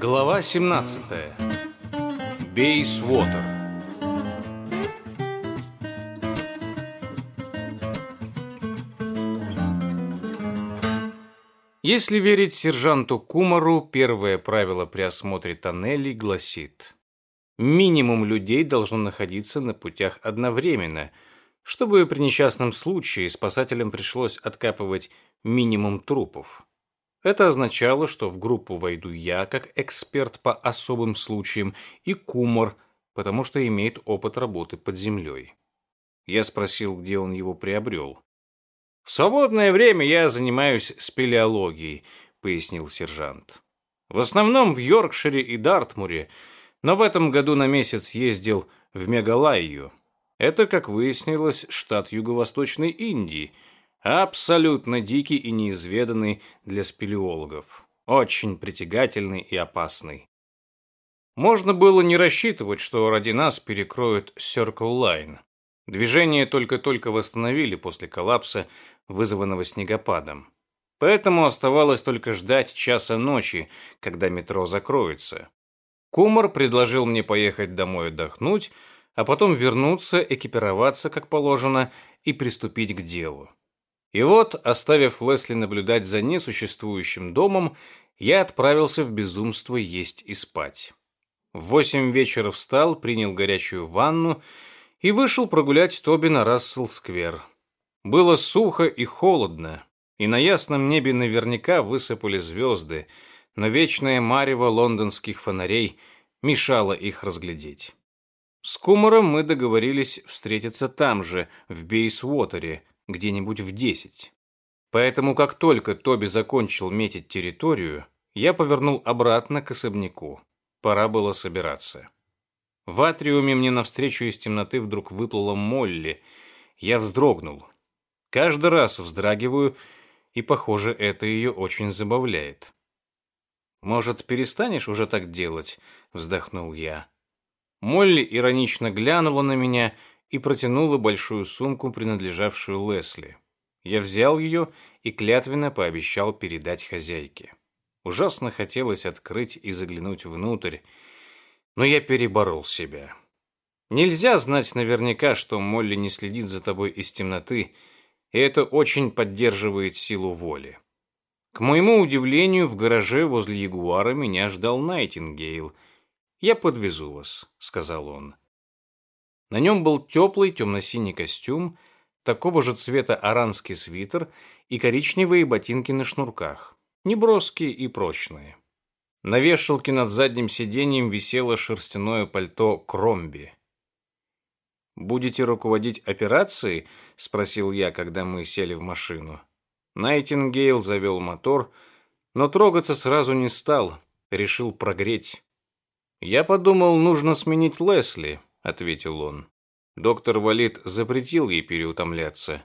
Глава 17. Бейсвотер. Если верить сержанту Кумару, первое правило при осмотре тоннелей гласит Минимум людей должно находиться на путях одновременно, чтобы при несчастном случае спасателям пришлось откапывать минимум трупов. Это означало, что в группу войду я, как эксперт по особым случаям, и Кумар, потому что имеет опыт работы под землей. Я спросил, где он его приобрел. «В свободное время я занимаюсь спелеологией», — пояснил сержант. «В основном в Йоркшире и Дартмуре, но в этом году на месяц ездил в Мегалайю. Это, как выяснилось, штат Юго-Восточной Индии, абсолютно дикий и неизведанный для спелеологов, очень притягательный и опасный. Можно было не рассчитывать, что ради нас перекроют Circle Line. Движение только-только восстановили после коллапса, вызванного снегопадом. Поэтому оставалось только ждать часа ночи, когда метро закроется. Кумар предложил мне поехать домой отдохнуть, а потом вернуться, экипироваться, как положено, и приступить к делу. И вот, оставив Лесли наблюдать за несуществующим домом, я отправился в безумство есть и спать. В восемь вечера встал, принял горячую ванну и вышел прогулять Тоби на Рассел-сквер. Было сухо и холодно, и на ясном небе наверняка высыпали звезды, но вечное марево лондонских фонарей мешало их разглядеть. С Кумаром мы договорились встретиться там же, в Бейсвотере, где-нибудь в десять. Поэтому как только Тоби закончил метить территорию, я повернул обратно к особняку. Пора было собираться. В атриуме мне навстречу из темноты вдруг выплыла Молли. Я вздрогнул. Каждый раз вздрагиваю, и, похоже, это ее очень забавляет. «Может, перестанешь уже так делать?» — вздохнул я. Молли иронично глянула на меня и протянула большую сумку, принадлежавшую Лесли. Я взял ее и клятвенно пообещал передать хозяйке. Ужасно хотелось открыть и заглянуть внутрь, но я переборол себя. Нельзя знать наверняка, что Молли не следит за тобой из темноты, и это очень поддерживает силу воли. К моему удивлению, в гараже возле Ягуара меня ждал Найтингейл. «Я подвезу вас», — сказал он. На нем был теплый темно-синий костюм, такого же цвета аранский свитер и коричневые ботинки на шнурках, неброские и прочные. На вешалке над задним сиденьем висело шерстяное пальто Кромби. «Будете руководить операцией?» — спросил я, когда мы сели в машину. Найтингейл завел мотор, но трогаться сразу не стал, решил прогреть. «Я подумал, нужно сменить Лесли», — ответил он. Доктор Валит запретил ей переутомляться.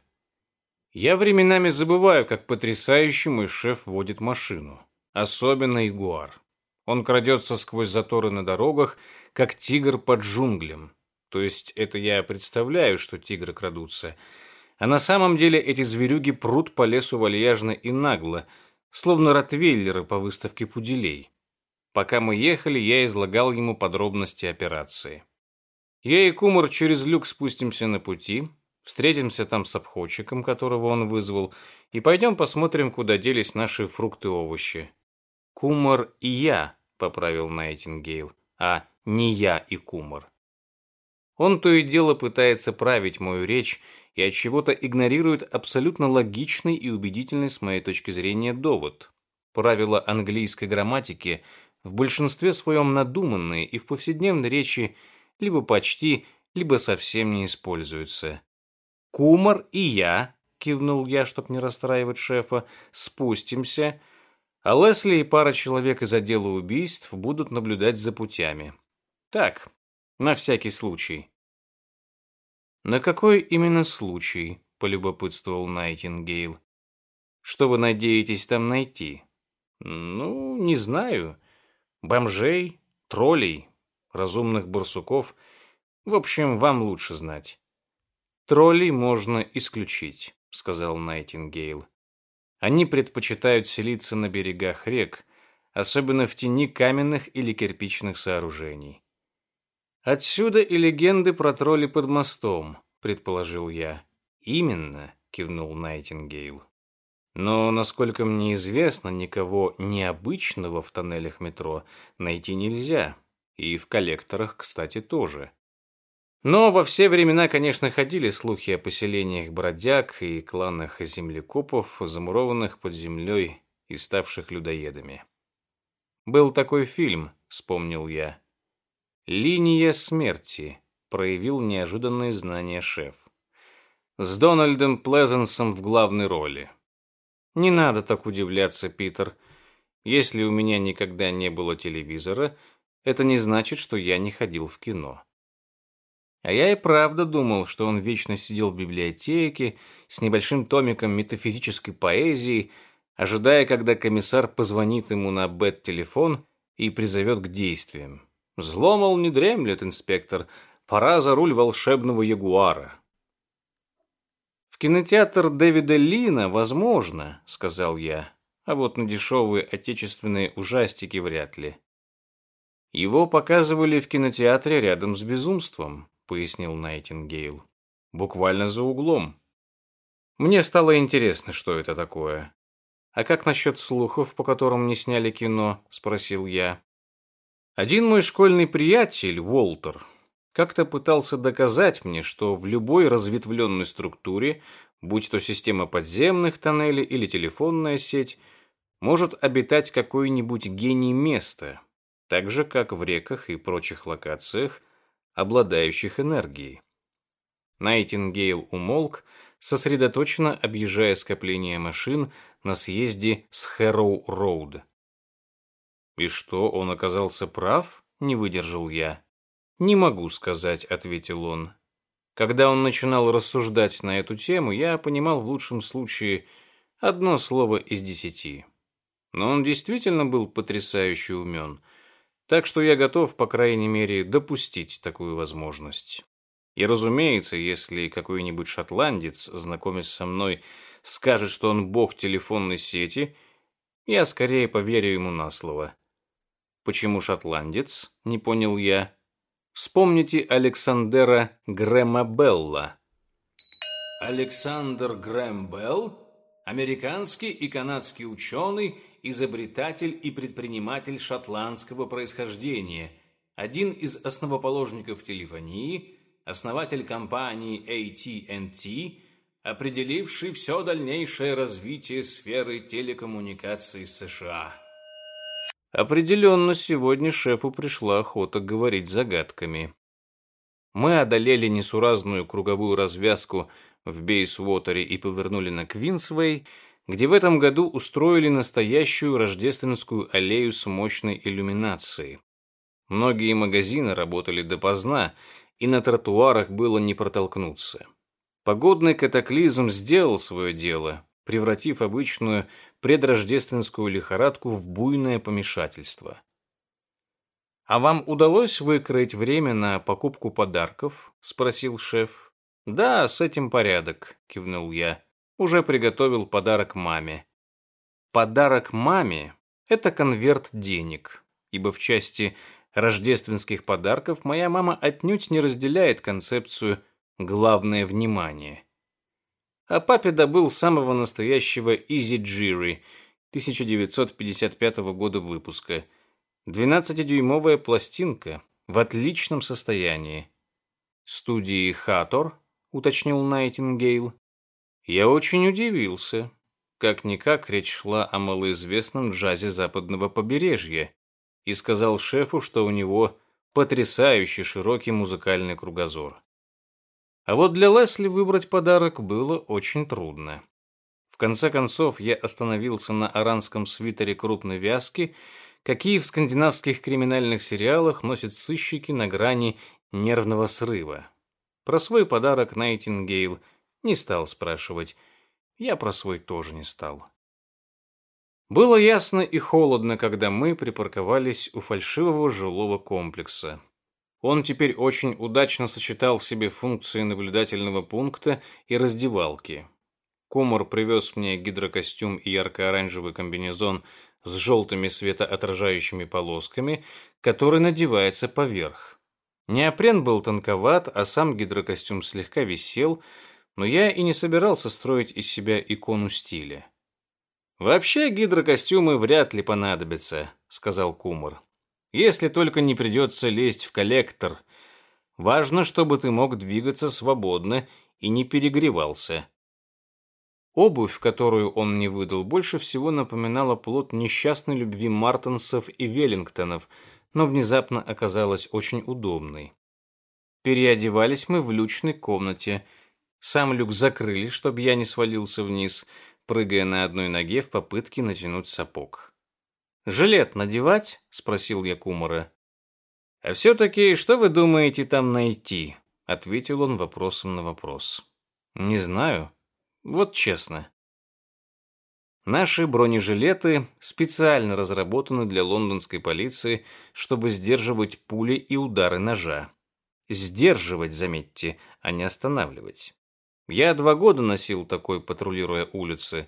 «Я временами забываю, как потрясающе мой шеф водит машину, особенно Ягуар. Он крадется сквозь заторы на дорогах, как тигр под джунглем. То есть это я представляю, что тигры крадутся. А на самом деле эти зверюги прут по лесу вальяжно и нагло, словно ротвейлеры по выставке пуделей. Пока мы ехали, я излагал ему подробности операции. Я и Кумар через люк спустимся на пути, встретимся там с обходчиком, которого он вызвал, и пойдем посмотрим, куда делись наши фрукты и овощи. Кумар и я, поправил Найтингейл, а не я и Кумар. Он то и дело пытается править мою речь и от чего-то игнорирует абсолютно логичный и убедительный с моей точки зрения довод. Правила английской грамматики в большинстве своем надуманные и в повседневной речи либо почти, либо совсем не используются. Кумар и я, кивнул я, чтоб не расстраивать шефа, спустимся, а Лесли и пара человек из отдела убийств будут наблюдать за путями. Так, на всякий случай. «На какой именно случай?» — полюбопытствовал Найтингейл. «Что вы надеетесь там найти?» «Ну, не знаю. Бомжей, троллей, разумных барсуков. В общем, вам лучше знать». Троллей можно исключить, сказал Найтингейл. Они предпочитают селиться на берегах рек, особенно в тени каменных или кирпичных сооружений. Отсюда и легенды про тролли под мостом, предположил я. Именно, кивнул Найтингейл. Но, насколько мне известно, никого необычного в тоннелях метро найти нельзя. И в коллекторах, кстати, тоже. Но во все времена, конечно, ходили слухи о поселениях бродяг и кланах землекопов, замурованных под землей и ставших людоедами. Был такой фильм, вспомнил я. «Линия смерти», проявил неожиданные знания шеф. С Дональдом Плезенсом в главной роли. Не надо так удивляться, Питер. Если у меня никогда не было телевизора, это не значит, что я не ходил в кино. А я и правда думал, что он вечно сидел в библиотеке с небольшим томиком метафизической поэзии, ожидая, когда комиссар позвонит ему на бет-телефон и призовет к действиям. Зло, мол, не дремлет, инспектор, пора за руль волшебного ягуара. Кинотеатр Дэвида Лина, возможно, сказал я, а вот на дешевые отечественные ужастики вряд ли. Его показывали в кинотеатре рядом с безумством пояснил Найтингейл. Буквально за углом. Мне стало интересно, что это такое. А как насчет слухов, по которым не сняли кино? спросил я. Один мой школьный приятель, Уолтер, как-то пытался доказать мне, что в любой разветвленной структуре, будь то система подземных тоннелей или телефонная сеть, может обитать какой-нибудь гений места, так же, как в реках и прочих локациях обладающих энергией. Найтингейл умолк, сосредоточенно объезжая скопление машин на съезде с Хэроу-Роуд. «И что, он оказался прав?» — не выдержал я. «Не могу сказать», — ответил он. Когда он начинал рассуждать на эту тему, я понимал в лучшем случае одно слово из десяти. Но он действительно был потрясающе умен — так что я готов, по крайней мере, допустить такую возможность. И, разумеется, если какой-нибудь шотландец, знакомясь со мной, скажет, что он бог телефонной сети, я скорее поверю ему на слово. Почему шотландец? Не понял я. Вспомните Александера Грэма Белла. Александр Грэм Белл, американский и канадский ученый изобретатель и предприниматель шотландского происхождения, один из основоположников телефонии, основатель компании AT&T, определивший все дальнейшее развитие сферы телекоммуникаций США. Определенно, сегодня шефу пришла охота говорить загадками. Мы одолели несуразную круговую развязку в Бейсвотере и повернули на Квинсвей, где в этом году устроили настоящую рождественскую аллею с мощной иллюминацией. Многие магазины работали допоздна, и на тротуарах было не протолкнуться. Погодный катаклизм сделал свое дело, превратив обычную предрождественскую лихорадку в буйное помешательство. «А вам удалось выкроить время на покупку подарков?» — спросил шеф. «Да, с этим порядок», — кивнул я уже приготовил подарок маме. Подарок маме – это конверт денег, ибо в части рождественских подарков моя мама отнюдь не разделяет концепцию «главное внимание». А папе добыл самого настоящего Easy Jiri 1955 года выпуска. 12-дюймовая пластинка в отличном состоянии. Студии Хатор, уточнил Найтингейл. Я очень удивился. Как-никак речь шла о малоизвестном джазе западного побережья и сказал шефу, что у него потрясающий широкий музыкальный кругозор. А вот для Лесли выбрать подарок было очень трудно. В конце концов, я остановился на аранском свитере крупной вязки, какие в скандинавских криминальных сериалах носят сыщики на грани нервного срыва. Про свой подарок Найтингейл не стал спрашивать. Я про свой тоже не стал. Было ясно и холодно, когда мы припарковались у фальшивого жилого комплекса. Он теперь очень удачно сочетал в себе функции наблюдательного пункта и раздевалки. Кумар привез мне гидрокостюм и ярко-оранжевый комбинезон с желтыми светоотражающими полосками, который надевается поверх. Неопрен был тонковат, а сам гидрокостюм слегка висел, но я и не собирался строить из себя икону стиля. «Вообще гидрокостюмы вряд ли понадобятся», — сказал Кумар. «Если только не придется лезть в коллектор. Важно, чтобы ты мог двигаться свободно и не перегревался». Обувь, которую он мне выдал, больше всего напоминала плод несчастной любви Мартенсов и Веллингтонов, но внезапно оказалась очень удобной. Переодевались мы в лючной комнате. Сам люк закрыли, чтобы я не свалился вниз, прыгая на одной ноге в попытке натянуть сапог. «Жилет надевать?» — спросил я Кумара. «А все-таки что вы думаете там найти?» — ответил он вопросом на вопрос. «Не знаю. Вот честно. Наши бронежилеты специально разработаны для лондонской полиции, чтобы сдерживать пули и удары ножа. Сдерживать, заметьте, а не останавливать. Я два года носил такой, патрулируя улицы,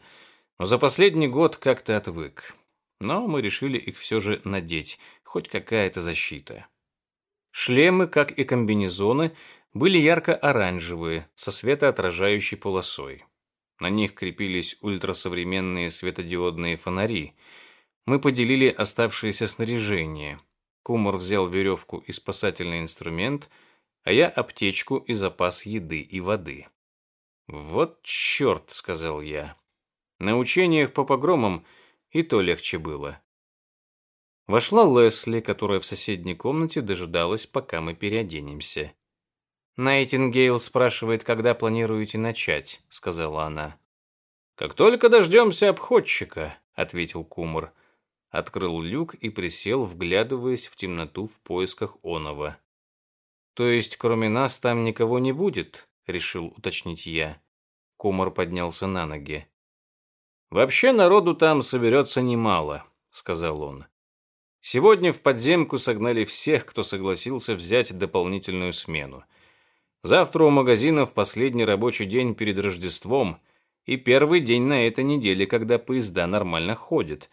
но за последний год как-то отвык. Но мы решили их все же надеть, хоть какая-то защита. Шлемы, как и комбинезоны, были ярко-оранжевые, со светоотражающей полосой. На них крепились ультрасовременные светодиодные фонари. Мы поделили оставшееся снаряжение. Кумар взял веревку и спасательный инструмент, а я аптечку и запас еды и воды. «Вот черт», — сказал я. На учениях по погромам и то легче было. Вошла Лесли, которая в соседней комнате дожидалась, пока мы переоденемся. «Найтингейл спрашивает, когда планируете начать», — сказала она. «Как только дождемся обходчика», — ответил Кумар. Открыл люк и присел, вглядываясь в темноту в поисках оного. «То есть, кроме нас, там никого не будет?» — решил уточнить я. Кумар поднялся на ноги. «Вообще народу там соберется немало», — сказал он. «Сегодня в подземку согнали всех, кто согласился взять дополнительную смену. Завтра у магазинов последний рабочий день перед Рождеством и первый день на этой неделе, когда поезда нормально ходят.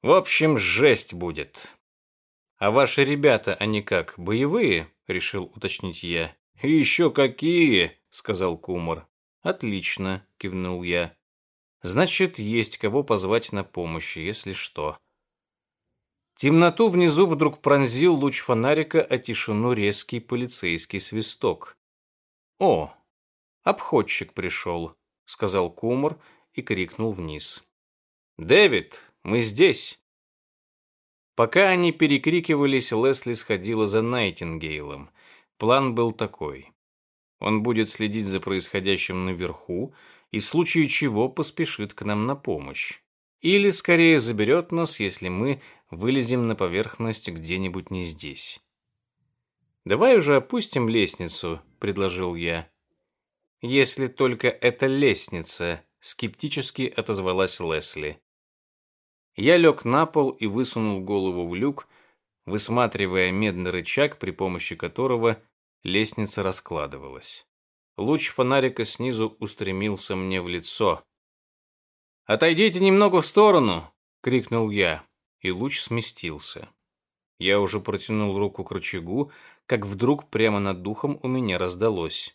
В общем, жесть будет. А ваши ребята, они как, боевые? Решил уточнить я. еще какие, сказал Кумар. Отлично, кивнул я. Значит, есть кого позвать на помощь, если что. Темноту внизу вдруг пронзил луч фонарика, а тишину резкий полицейский свисток. «О, обходчик пришел», — сказал Кумар и крикнул вниз. «Дэвид, мы здесь!» Пока они перекрикивались, Лесли сходила за Найтингейлом. План был такой. Он будет следить за происходящим наверху и в случае чего поспешит к нам на помощь. Или, скорее, заберет нас, если мы вылезем на поверхность где-нибудь не здесь. «Давай уже опустим лестницу», — предложил я. «Если только это лестница», — скептически отозвалась Лесли. Я лег на пол и высунул голову в люк, высматривая медный рычаг, при помощи которого лестница раскладывалась. Луч фонарика снизу устремился мне в лицо. «Отойдите немного в сторону!» — крикнул я, и луч сместился. Я уже протянул руку к рычагу, как вдруг прямо над духом у меня раздалось.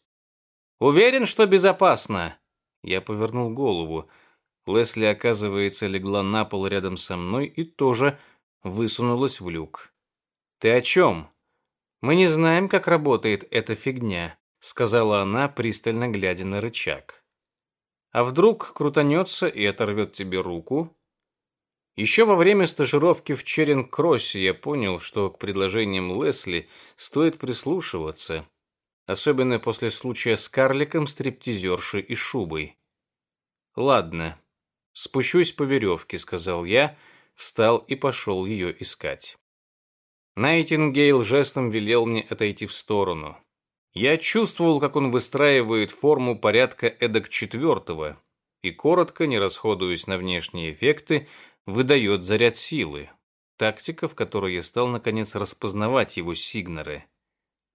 «Уверен, что безопасно?» Я повернул голову. Лесли, оказывается, легла на пол рядом со мной и тоже высунулась в люк. «Ты о чем?» «Мы не знаем, как работает эта фигня», сказала она, пристально глядя на рычаг. «А вдруг крутанется и оторвет тебе руку?» Еще во время стажировки в Черинг-Кроссе я понял, что к предложениям Лесли стоит прислушиваться, особенно после случая с карликом, стриптизершей и шубой. «Ладно, спущусь по веревке», — сказал я, встал и пошел ее искать. Найтингейл жестом велел мне отойти в сторону. Я чувствовал, как он выстраивает форму порядка эдак четвертого, и, коротко, не расходуясь на внешние эффекты, выдает заряд силы. Тактика, в которой я стал наконец распознавать его сигнары.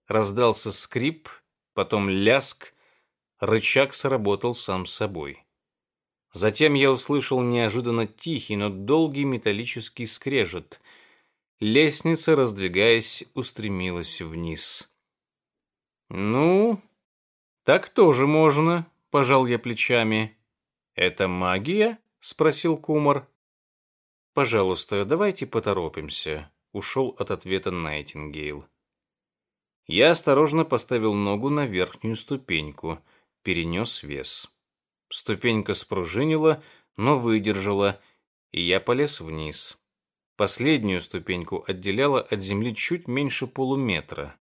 раздался скрип, потом ляск, рычаг сработал сам собой. Затем я услышал неожиданно тихий, но долгий металлический скрежет. Лестница, раздвигаясь, устремилась вниз. «Ну, так тоже можно», — пожал я плечами. «Это магия?» — спросил Кумар. «Пожалуйста, давайте поторопимся», — ушел от ответа Найтингейл. Я осторожно поставил ногу на верхнюю ступеньку, перенес вес. Ступенька спружинила, но выдержала, и я полез вниз. Последнюю ступеньку отделяла от земли чуть меньше полуметра.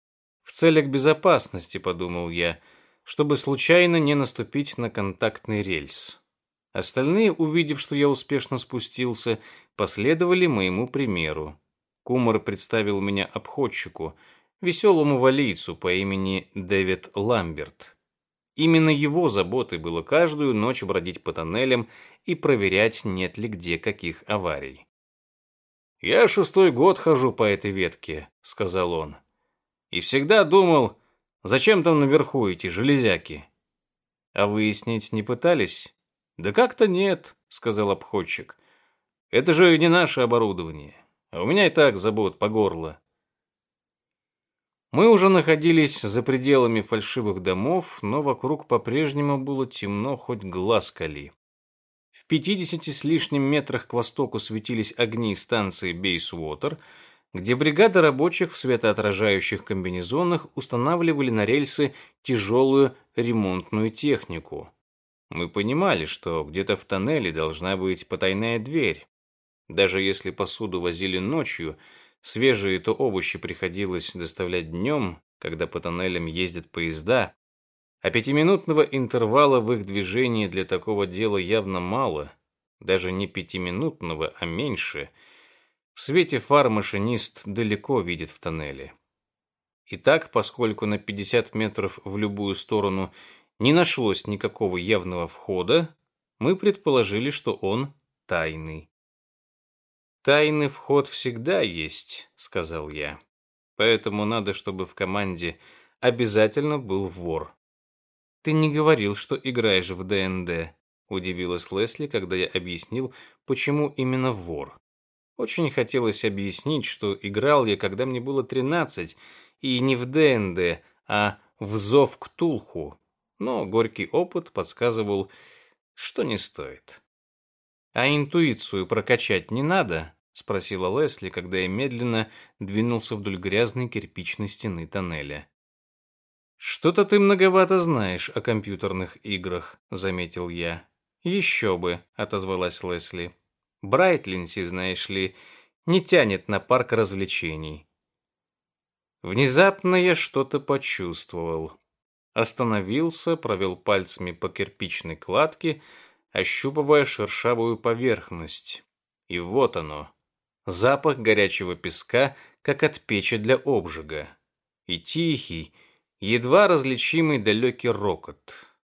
В целях безопасности, подумал я, чтобы случайно не наступить на контактный рельс. Остальные, увидев, что я успешно спустился, последовали моему примеру. Кумар представил меня обходчику, веселому валийцу по имени Дэвид Ламберт. Именно его заботой было каждую ночь бродить по тоннелям и проверять, нет ли где каких аварий. «Я шестой год хожу по этой ветке», — сказал он. «И всегда думал, зачем там наверху эти железяки?» «А выяснить не пытались?» «Да как-то нет», — сказал обходчик. «Это же не наше оборудование, а у меня и так забот по горло». Мы уже находились за пределами фальшивых домов, но вокруг по-прежнему было темно, хоть глаз кали. В 50 с лишним метрах к востоку светились огни станции Бейсуотер, где бригада рабочих в светоотражающих комбинезонах устанавливали на рельсы тяжелую ремонтную технику. Мы понимали, что где-то в тоннеле должна быть потайная дверь. Даже если посуду возили ночью – Свежие то овощи приходилось доставлять днем, когда по тоннелям ездят поезда, а пятиминутного интервала в их движении для такого дела явно мало, даже не пятиминутного, а меньше. В свете фар машинист далеко видит в тоннеле. Итак, поскольку на 50 метров в любую сторону не нашлось никакого явного входа, мы предположили, что он тайный. «Тайный вход всегда есть», — сказал я. «Поэтому надо, чтобы в команде обязательно был вор». «Ты не говорил, что играешь в ДНД», — удивилась Лесли, когда я объяснил, почему именно вор. Очень хотелось объяснить, что играл я, когда мне было тринадцать, и не в ДНД, а в Зов к Тулху, но горький опыт подсказывал, что не стоит. А интуицию прокачать не надо, спросила Лесли, когда я медленно двинулся вдоль грязной кирпичной стены тоннеля. Что-то ты многовато знаешь о компьютерных играх, заметил я. Еще бы, отозвалась Лесли. Брайтлинси, знаешь ли, не тянет на парк развлечений. Внезапно я что-то почувствовал. Остановился, провел пальцами по кирпичной кладке, ощупывая шершавую поверхность. И вот оно, запах горячего песка, как от печи для обжига, и тихий, едва различимый далекий рокот,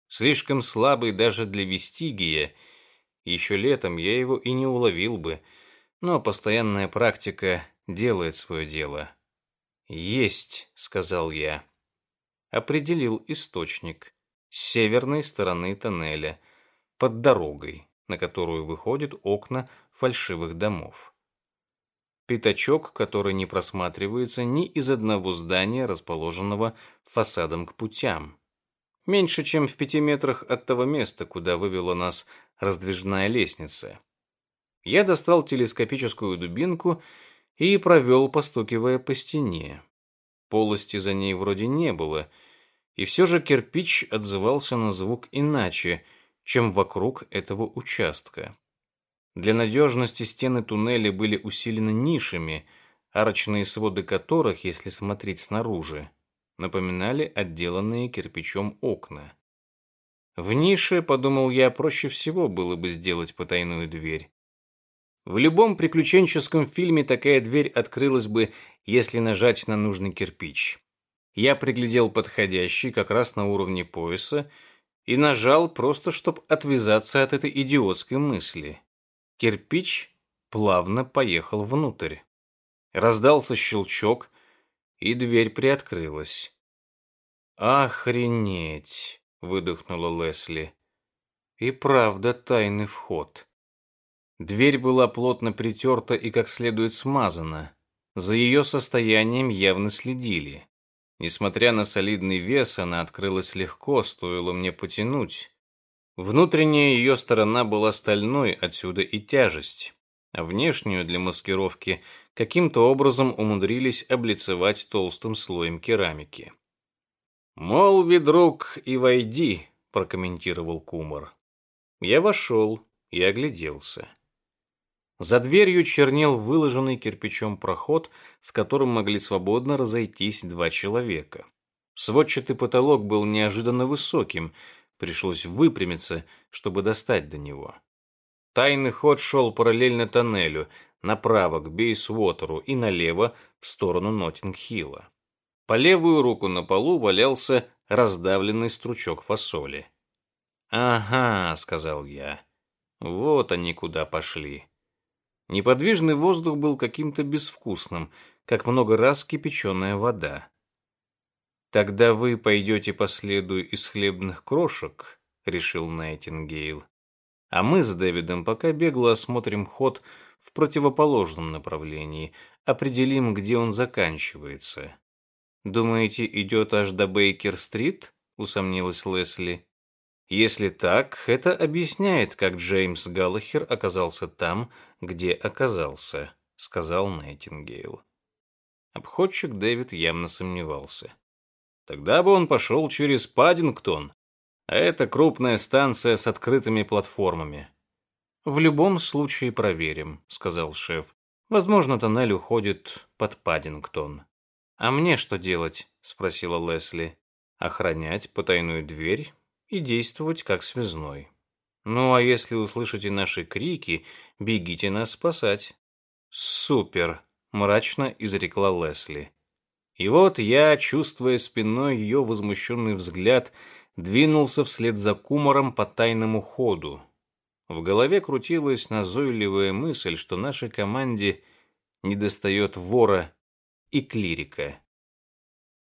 слишком слабый даже для вестигия. Еще летом я его и не уловил бы, но постоянная практика делает свое дело. «Есть», — сказал я. Определил источник. С северной стороны тоннеля, под дорогой, на которую выходят окна фальшивых домов пятачок, который не просматривается ни из одного здания, расположенного фасадом к путям. Меньше, чем в пяти метрах от того места, куда вывела нас раздвижная лестница. Я достал телескопическую дубинку и провел, постукивая по стене. Полости за ней вроде не было, и все же кирпич отзывался на звук иначе, чем вокруг этого участка. Для надежности стены туннеля были усилены нишами, арочные своды которых, если смотреть снаружи, напоминали отделанные кирпичом окна. В нише, подумал я, проще всего было бы сделать потайную дверь. В любом приключенческом фильме такая дверь открылась бы, если нажать на нужный кирпич. Я приглядел подходящий, как раз на уровне пояса, и нажал просто, чтобы отвязаться от этой идиотской мысли. Кирпич плавно поехал внутрь. Раздался щелчок, и дверь приоткрылась. «Охренеть!» — выдохнула Лесли. «И правда тайный вход». Дверь была плотно притерта и как следует смазана. За ее состоянием явно следили. Несмотря на солидный вес, она открылась легко, стоило мне потянуть. Внутренняя ее сторона была стальной, отсюда и тяжесть. Внешнюю для маскировки каким-то образом умудрились облицевать толстым слоем керамики. «Молви, друг, и войди», — прокомментировал Кумар. Я вошел и огляделся. За дверью чернел выложенный кирпичом проход, в котором могли свободно разойтись два человека. Сводчатый потолок был неожиданно высоким, пришлось выпрямиться, чтобы достать до него. Тайный ход шел параллельно тоннелю, направо к Бейсвотеру и налево в сторону Ноттинг-Хилла. По левую руку на полу валялся раздавленный стручок фасоли. «Ага», — сказал я, — «вот они куда пошли». Неподвижный воздух был каким-то безвкусным, как много раз кипяченая вода. «Тогда вы пойдете по следу из хлебных крошек», — решил Найтингейл. «А мы с Дэвидом пока бегло осмотрим ход в противоположном направлении, определим, где он заканчивается. «Думаете, идет аж до Бейкер-стрит?» — усомнилась Лесли. «Если так, это объясняет, как Джеймс Галлахер оказался там, где оказался», — сказал Найтингейл. Обходчик Дэвид явно сомневался. «Тогда бы он пошел через Паддингтон, а это крупная станция с открытыми платформами». «В любом случае проверим», — сказал шеф. «Возможно, тоннель уходит под Паддингтон». «А мне что делать?» — спросила Лесли. «Охранять потайную дверь и действовать как связной. Ну, а если услышите наши крики, бегите нас спасать». «Супер!» — мрачно изрекла Лесли. И вот я, чувствуя спиной ее возмущенный взгляд, двинулся вслед за кумором по тайному ходу. В голове крутилась назойливая мысль, что нашей команде недостает вора и клирика.